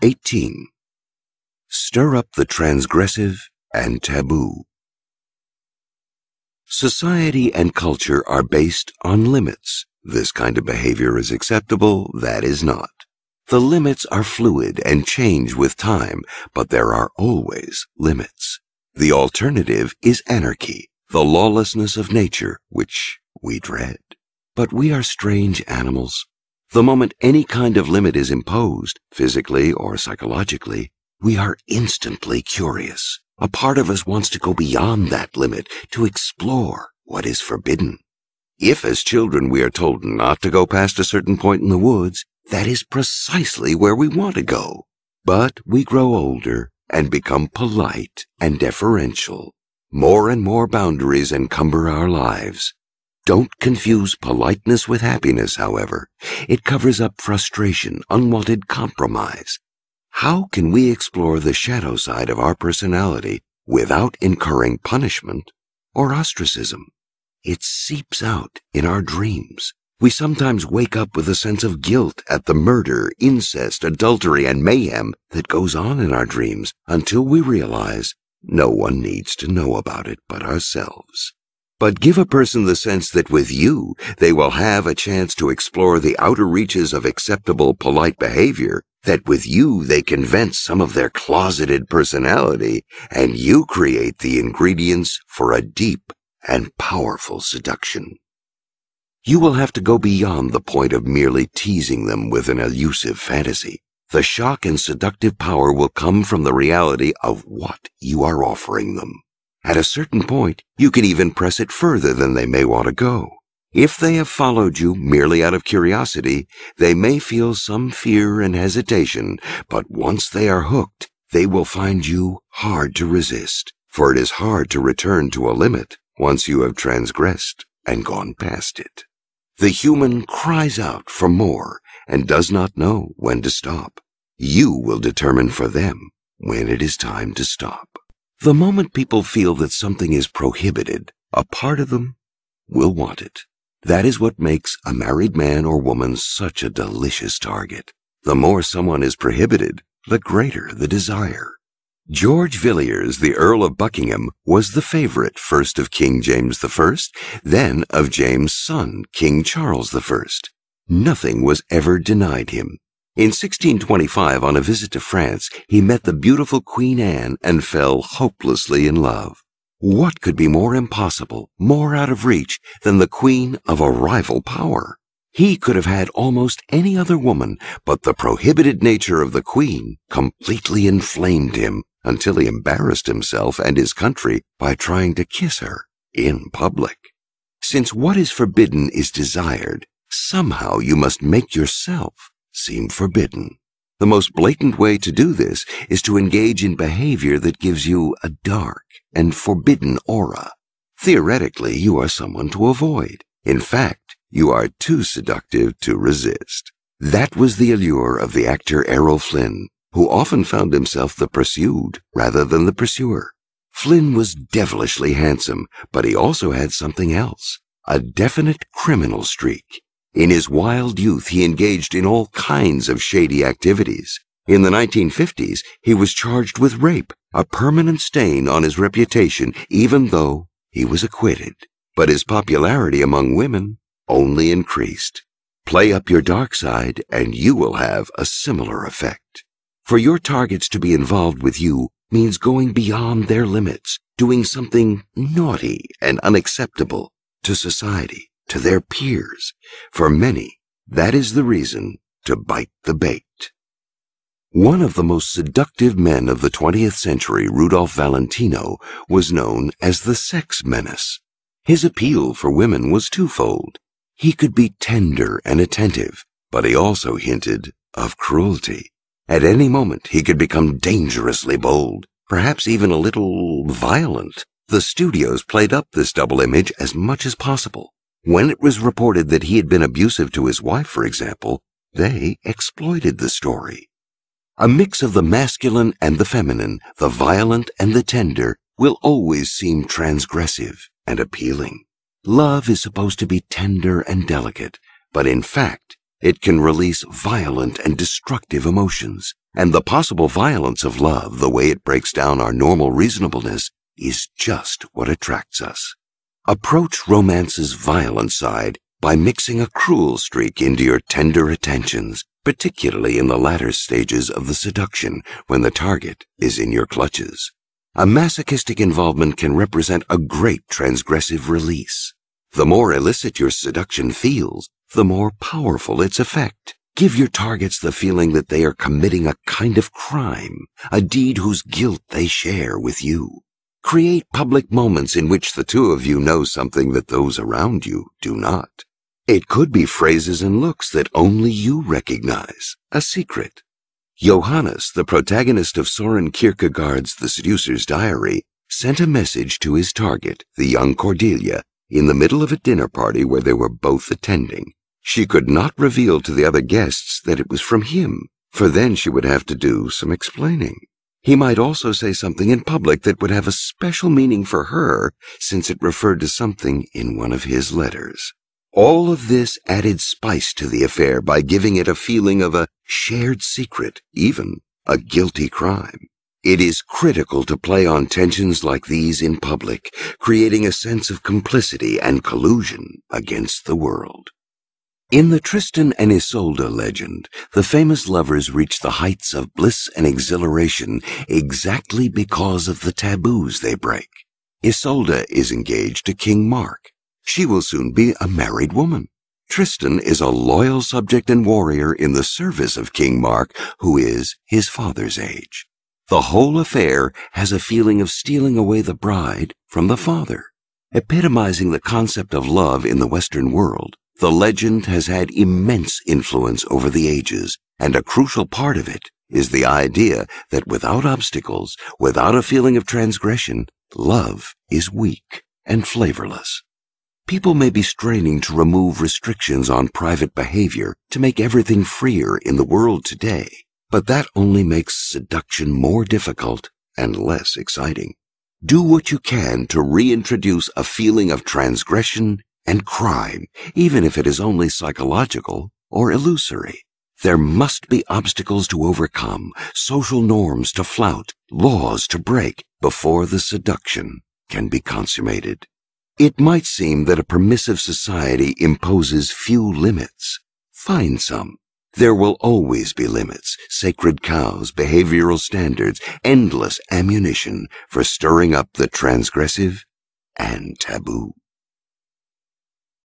18. Stir up the transgressive and taboo. Society and culture are based on limits. This kind of behavior is acceptable, that is not. The limits are fluid and change with time, but there are always limits. The alternative is anarchy, the lawlessness of nature, which we dread. But we are strange animals. The moment any kind of limit is imposed, physically or psychologically, we are instantly curious. A part of us wants to go beyond that limit, to explore what is forbidden. If as children we are told not to go past a certain point in the woods, that is precisely where we want to go. But we grow older and become polite and deferential. More and more boundaries encumber our lives. Don't confuse politeness with happiness, however. It covers up frustration, unwanted compromise. How can we explore the shadow side of our personality without incurring punishment or ostracism? It seeps out in our dreams. We sometimes wake up with a sense of guilt at the murder, incest, adultery, and mayhem that goes on in our dreams until we realize no one needs to know about it but ourselves. But give a person the sense that with you, they will have a chance to explore the outer reaches of acceptable polite behavior, that with you they can vent some of their closeted personality, and you create the ingredients for a deep and powerful seduction. You will have to go beyond the point of merely teasing them with an elusive fantasy. The shock and seductive power will come from the reality of what you are offering them. At a certain point, you can even press it further than they may want to go. If they have followed you merely out of curiosity, they may feel some fear and hesitation, but once they are hooked, they will find you hard to resist, for it is hard to return to a limit once you have transgressed and gone past it. The human cries out for more and does not know when to stop. You will determine for them when it is time to stop. The moment people feel that something is prohibited, a part of them will want it. That is what makes a married man or woman such a delicious target. The more someone is prohibited, the greater the desire. George Villiers, the Earl of Buckingham, was the favorite first of King James I, then of James' son, King Charles I. Nothing was ever denied him. In 1625, on a visit to France, he met the beautiful Queen Anne and fell hopelessly in love. What could be more impossible, more out of reach, than the queen of a rival power? He could have had almost any other woman, but the prohibited nature of the queen completely inflamed him until he embarrassed himself and his country by trying to kiss her in public. Since what is forbidden is desired, somehow you must make yourself seem forbidden. The most blatant way to do this is to engage in behavior that gives you a dark and forbidden aura. Theoretically, you are someone to avoid. In fact, you are too seductive to resist. That was the allure of the actor Errol Flynn, who often found himself the pursued rather than the pursuer. Flynn was devilishly handsome, but he also had something else, a definite criminal streak. In his wild youth, he engaged in all kinds of shady activities. In the 1950s, he was charged with rape, a permanent stain on his reputation, even though he was acquitted. But his popularity among women only increased. Play up your dark side, and you will have a similar effect. For your targets to be involved with you means going beyond their limits, doing something naughty and unacceptable to society to their peers. For many, that is the reason to bite the bait. One of the most seductive men of the 20th century, Rudolph Valentino, was known as the sex menace. His appeal for women was twofold. He could be tender and attentive, but he also hinted of cruelty. At any moment, he could become dangerously bold, perhaps even a little violent. The studios played up this double image as much as possible. When it was reported that he had been abusive to his wife, for example, they exploited the story. A mix of the masculine and the feminine, the violent and the tender, will always seem transgressive and appealing. Love is supposed to be tender and delicate, but in fact, It can release violent and destructive emotions. And the possible violence of love, the way it breaks down our normal reasonableness, is just what attracts us. Approach romance's violent side by mixing a cruel streak into your tender attentions, particularly in the latter stages of the seduction when the target is in your clutches. A masochistic involvement can represent a great transgressive release. The more illicit your seduction feels, the more powerful its effect. Give your targets the feeling that they are committing a kind of crime, a deed whose guilt they share with you. Create public moments in which the two of you know something that those around you do not. It could be phrases and looks that only you recognize, a secret. Johannes, the protagonist of Soren Kierkegaard's The Seducer's Diary, sent a message to his target, the young Cordelia, in the middle of a dinner party where they were both attending. She could not reveal to the other guests that it was from him, for then she would have to do some explaining. He might also say something in public that would have a special meaning for her since it referred to something in one of his letters. All of this added spice to the affair by giving it a feeling of a shared secret, even a guilty crime. It is critical to play on tensions like these in public, creating a sense of complicity and collusion against the world. In the Tristan and Isolde legend, the famous lovers reach the heights of bliss and exhilaration exactly because of the taboos they break. Isolde is engaged to King Mark. She will soon be a married woman. Tristan is a loyal subject and warrior in the service of King Mark, who is his father's age. The whole affair has a feeling of stealing away the bride from the father. Epitomizing the concept of love in the Western world, the legend has had immense influence over the ages, and a crucial part of it is the idea that without obstacles, without a feeling of transgression, love is weak and flavorless. People may be straining to remove restrictions on private behavior to make everything freer in the world today, but that only makes seduction more difficult and less exciting. Do what you can to reintroduce a feeling of transgression and crime, even if it is only psychological or illusory. There must be obstacles to overcome, social norms to flout, laws to break before the seduction can be consummated. It might seem that a permissive society imposes few limits. Find some. There will always be limits, sacred cows, behavioral standards, endless ammunition for stirring up the transgressive and taboo.